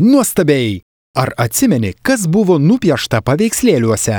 Nuostabiai! Ar atsimeni, kas buvo nupiešta paveikslėliuose?